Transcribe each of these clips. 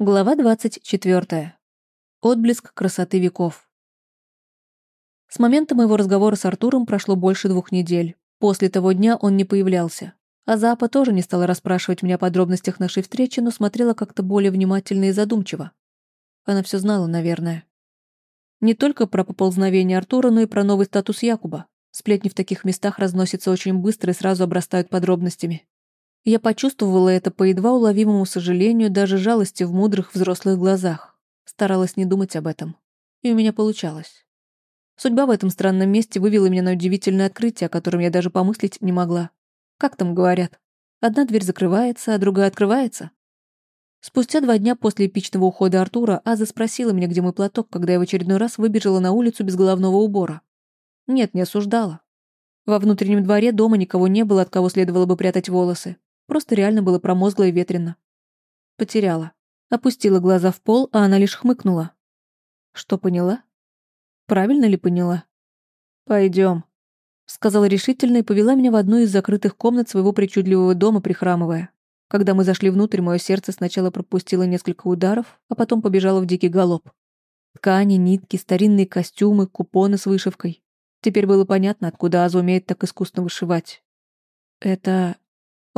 Глава 24. Отблеск красоты веков. С момента моего разговора с Артуром прошло больше двух недель. После того дня он не появлялся. А Запа тоже не стала расспрашивать меня о подробностях нашей встречи, но смотрела как-то более внимательно и задумчиво. Она все знала, наверное. Не только про поползновение Артура, но и про новый статус Якуба. Сплетни в таких местах разносятся очень быстро и сразу обрастают подробностями. Я почувствовала это по едва уловимому сожалению, даже жалости в мудрых взрослых глазах. Старалась не думать об этом. И у меня получалось. Судьба в этом странном месте вывела меня на удивительное открытие, о котором я даже помыслить не могла. Как там говорят? Одна дверь закрывается, а другая открывается. Спустя два дня после эпичного ухода Артура Аза спросила меня, где мой платок, когда я в очередной раз выбежала на улицу без головного убора. Нет, не осуждала. Во внутреннем дворе дома никого не было, от кого следовало бы прятать волосы. Просто реально было промозгло и ветрено. Потеряла. Опустила глаза в пол, а она лишь хмыкнула. Что поняла? Правильно ли поняла? Пойдем, сказала решительно и повела меня в одну из закрытых комнат своего причудливого дома, прихрамывая. Когда мы зашли внутрь, мое сердце сначала пропустило несколько ударов, а потом побежало в дикий галоп. Ткани, нитки, старинные костюмы, купоны с вышивкой. Теперь было понятно, откуда Аза умеет так искусно вышивать. Это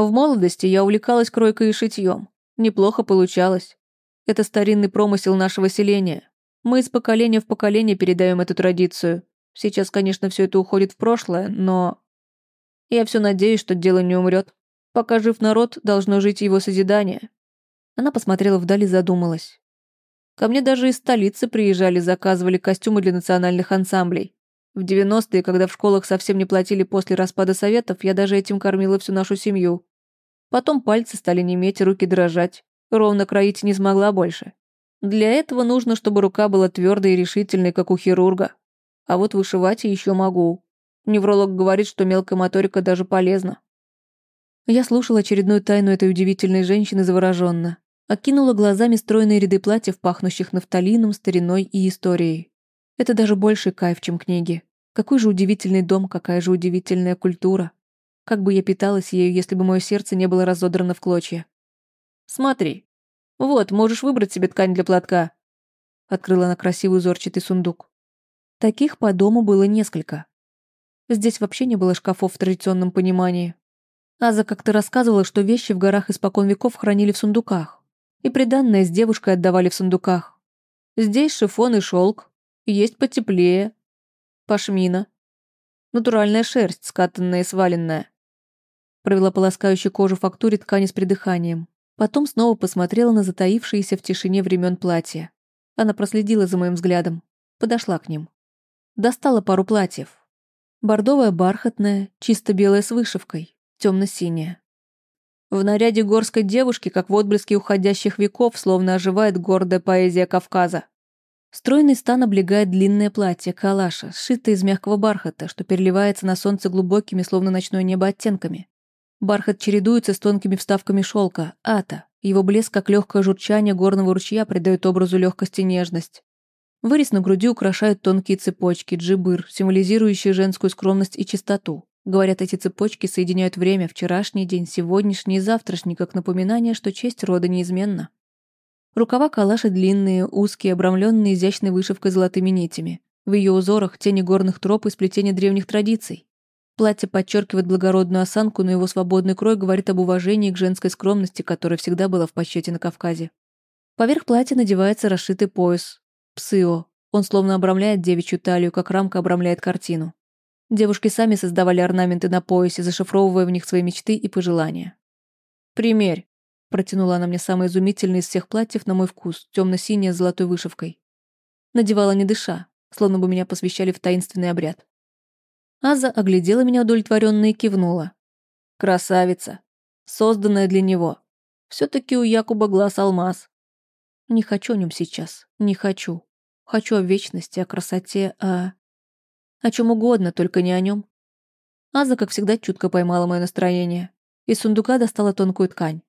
в молодости я увлекалась кройкой и шитьем. Неплохо получалось. Это старинный промысел нашего селения. Мы из поколения в поколение передаем эту традицию. Сейчас, конечно, все это уходит в прошлое, но... Я все надеюсь, что дело не умрет. Пока жив народ, должно жить его созидание. Она посмотрела вдали и задумалась. Ко мне даже из столицы приезжали, заказывали костюмы для национальных ансамблей. В 90-е, когда в школах совсем не платили после распада советов, я даже этим кормила всю нашу семью. Потом пальцы стали неметь, руки дрожать. Ровно кроить не смогла больше. Для этого нужно, чтобы рука была твердой и решительной, как у хирурга. А вот вышивать я еще могу. Невролог говорит, что мелкая моторика даже полезна. Я слушала очередную тайну этой удивительной женщины завороженно. Окинула глазами стройные ряды платьев, пахнущих нафталином, стариной и историей. Это даже больше кайф, чем книги. Какой же удивительный дом, какая же удивительная культура. Как бы я питалась ею, если бы мое сердце не было разодрано в клочья. «Смотри. Вот, можешь выбрать себе ткань для платка». Открыла она красивый узорчатый сундук. Таких по дому было несколько. Здесь вообще не было шкафов в традиционном понимании. Аза как-то рассказывала, что вещи в горах испокон веков хранили в сундуках. И приданное с девушкой отдавали в сундуках. Здесь шифон и шелк. Есть потеплее. Пашмина. Натуральная шерсть, скатанная и сваленная. Провела полоскающую кожу фактуре ткани с придыханием. Потом снова посмотрела на затаившиеся в тишине времен платья. Она проследила за моим взглядом. Подошла к ним. Достала пару платьев. Бордовое бархатное, чисто белое с вышивкой, темно-синее. В наряде горской девушки, как в отблеске уходящих веков, словно оживает гордая поэзия Кавказа. Стройный стан облегает длинное платье, калаша, сшитое из мягкого бархата, что переливается на солнце глубокими, словно ночное небо, оттенками. Бархат чередуется с тонкими вставками шелка, ата. Его блеск, как легкое журчание горного ручья, придает образу легкость и нежность. Вырез на груди украшают тонкие цепочки, джибыр, символизирующие женскую скромность и чистоту. Говорят, эти цепочки соединяют время, вчерашний день, сегодняшний и завтрашний, как напоминание, что честь рода неизменна. Рукава калаши длинные, узкие, обрамленные изящной вышивкой золотыми нитями. В ее узорах тени горных троп и сплетения древних традиций. Платье подчеркивает благородную осанку, но его свободный крой говорит об уважении к женской скромности, которая всегда была в почете на Кавказе. Поверх платья надевается расшитый пояс. Псио. Он словно обрамляет девичью талию, как рамка обрамляет картину. Девушки сами создавали орнаменты на поясе, зашифровывая в них свои мечты и пожелания. «Примерь», — протянула она мне самое изумительное из всех платьев на мой вкус, темно-синее с золотой вышивкой. Надевала не дыша, словно бы меня посвящали в таинственный обряд. Аза оглядела меня удовлетворенно и кивнула. «Красавица! Созданная для него. Все-таки у Якуба глаз алмаз. Не хочу о нем сейчас. Не хочу. Хочу о вечности, о красоте, о... О чем угодно, только не о нем. Аза, как всегда, чутко поймала мое настроение. Из сундука достала тонкую ткань.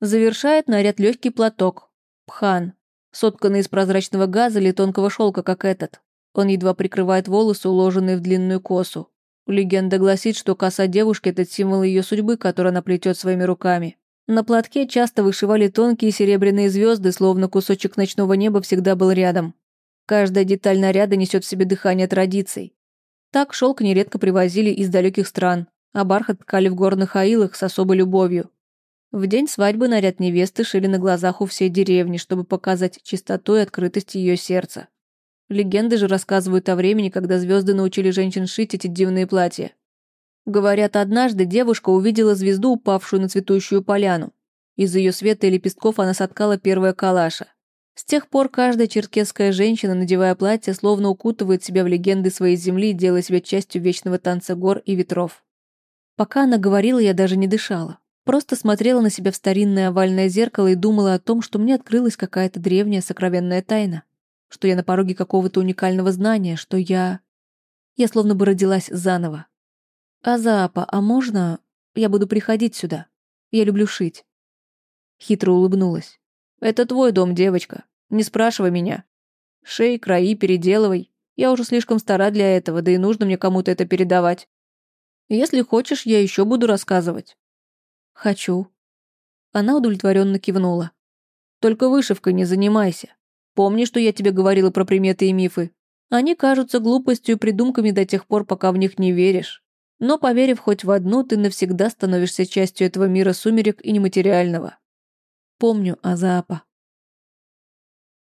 Завершает наряд легкий платок. Пхан. Сотканный из прозрачного газа или тонкого шелка, как этот. Он едва прикрывает волосы, уложенные в длинную косу. Легенда гласит, что коса девушки — это символ ее судьбы, которую она плетет своими руками. На платке часто вышивали тонкие серебряные звезды, словно кусочек ночного неба всегда был рядом. Каждая деталь наряда несет в себе дыхание традиций. Так шелк нередко привозили из далеких стран, а бархат ткали в горных аилах с особой любовью. В день свадьбы наряд невесты шили на глазах у всей деревни, чтобы показать чистоту и открытость ее сердца. Легенды же рассказывают о времени, когда звезды научили женщин шить эти дивные платья. Говорят, однажды девушка увидела звезду, упавшую на цветущую поляну. Из ее света и лепестков она соткала первое калаша. С тех пор каждая черкесская женщина, надевая платье, словно укутывает себя в легенды своей земли, делая себя частью вечного танца гор и ветров. Пока она говорила, я даже не дышала. Просто смотрела на себя в старинное овальное зеркало и думала о том, что мне открылась какая-то древняя сокровенная тайна. Что я на пороге какого-то уникального знания, что я... Я словно бы родилась заново. «Азаапа, а можно я буду приходить сюда? Я люблю шить». Хитро улыбнулась. «Это твой дом, девочка. Не спрашивай меня. Шей, краи, переделывай. Я уже слишком стара для этого, да и нужно мне кому-то это передавать. Если хочешь, я еще буду рассказывать». «Хочу». Она удовлетворенно кивнула. «Только вышивкой не занимайся. Помни, что я тебе говорила про приметы и мифы. Они кажутся глупостью и придумками до тех пор, пока в них не веришь. Но, поверив хоть в одну, ты навсегда становишься частью этого мира сумерек и нематериального. Помню Азаапа.